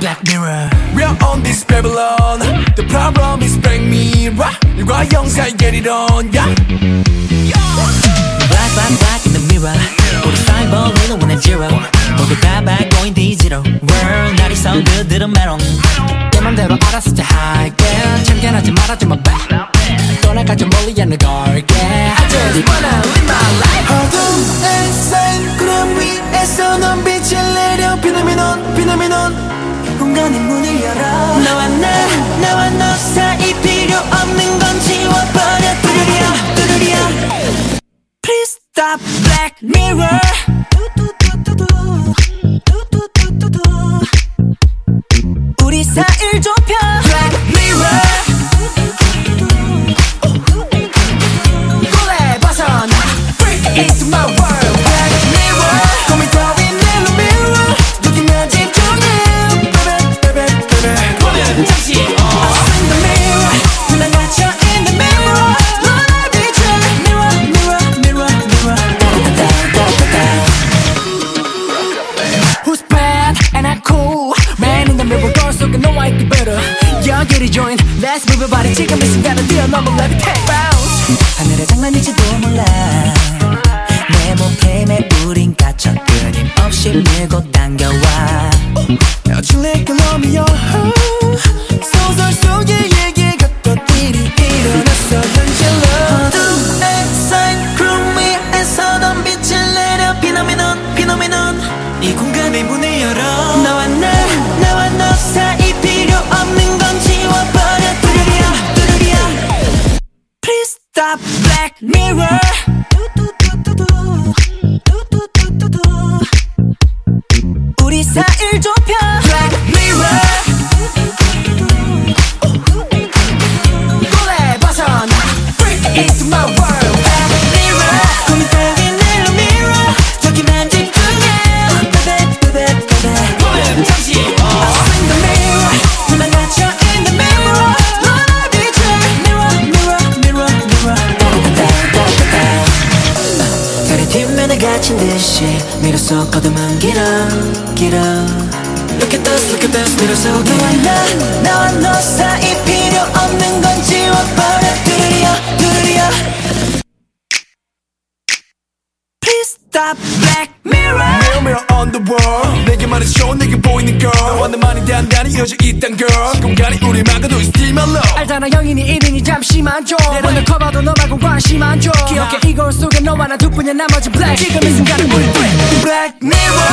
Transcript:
Black Mirror. We're on this Babylon. The problem is black mirror young side get it on yeah. 내려 피노미논 피노미논 공간의 문을 열어. 너와 나 나와 너 사이 필요 없는 건 지워버려. 뚜루리야 뚜루리야 Please stop black mirror. 우리 사이를 좁혀. Black mirror. into my world 지금 이 순간을 뛰어넘어 levitate bounce 하늘의 장난일지도 몰라. 내 몸프레임에 우린 갇혀 끊임없이 밀고 당겨와. 줄레가 넘이여 소설 속의 얘기 같던 일이 일어났어 현실로. 어둠에 쌓인 구름 위에서 넌 빛을 내려. 피노미논 피노미논. 이 공간의 문을 갇힌 듯이 미로 속 어둠은 길어 길어 Look at this look at this 미로 속에 너와 나 나와 너 사이 필요 없는 건 지워버려 뚜루리야 뚜루리야 Please stop black mirror Mirror mirror on the wall 내게만 해줘 내게 너와 나만이 단단히 이어져 있단 girl. 공간이 우리 막아도 it's still my love 알잖아 영인이 1인이 잠시만 줘. 오늘 커봐도 너 말고 관심 안줘. 기억해 이 거울 속에 너와 나 둘뿐이야 나머지 black. 지금 이 순간은 우리 free Black mirror